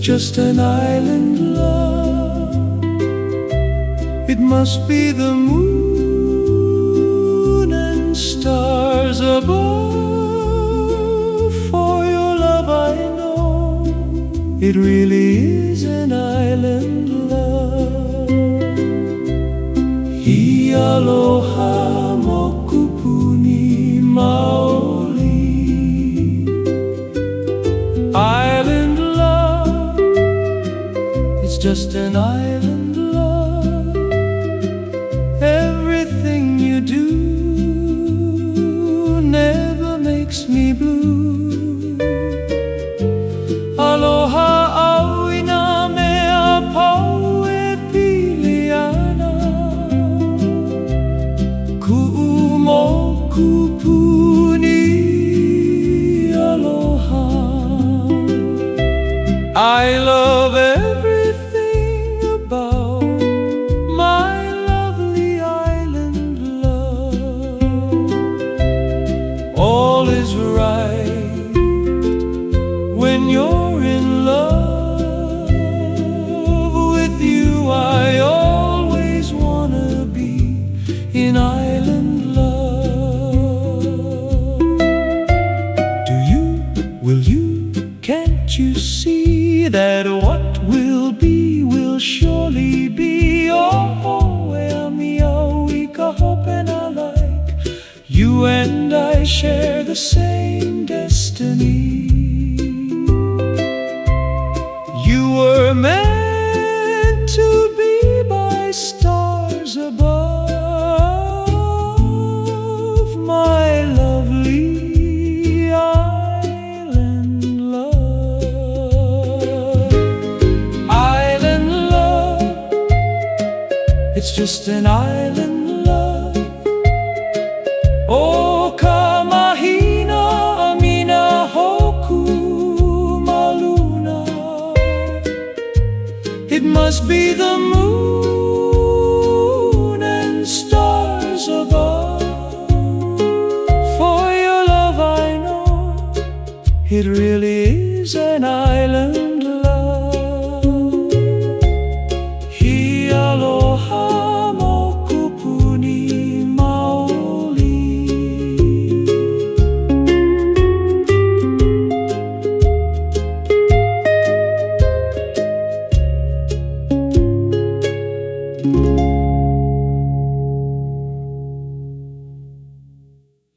just an island love. It must be the moon and stars above. For your love, I know it really is an island love. He aloha just an island love. Everything you do never makes me blue. Aloha auina mea pau e piliana. Ku'umo kupuni aloha. I love when you're in love with you. I always wanna be in island love. Do you, will you, can't you see that what will be will surely be? Oh, oh where me oh, we ka hope and. You and I share the same destiny. Were meant to be by stars above, my lovely island love. Island love, it's just an island It must be the moon and stars above. For your love, I know it really is an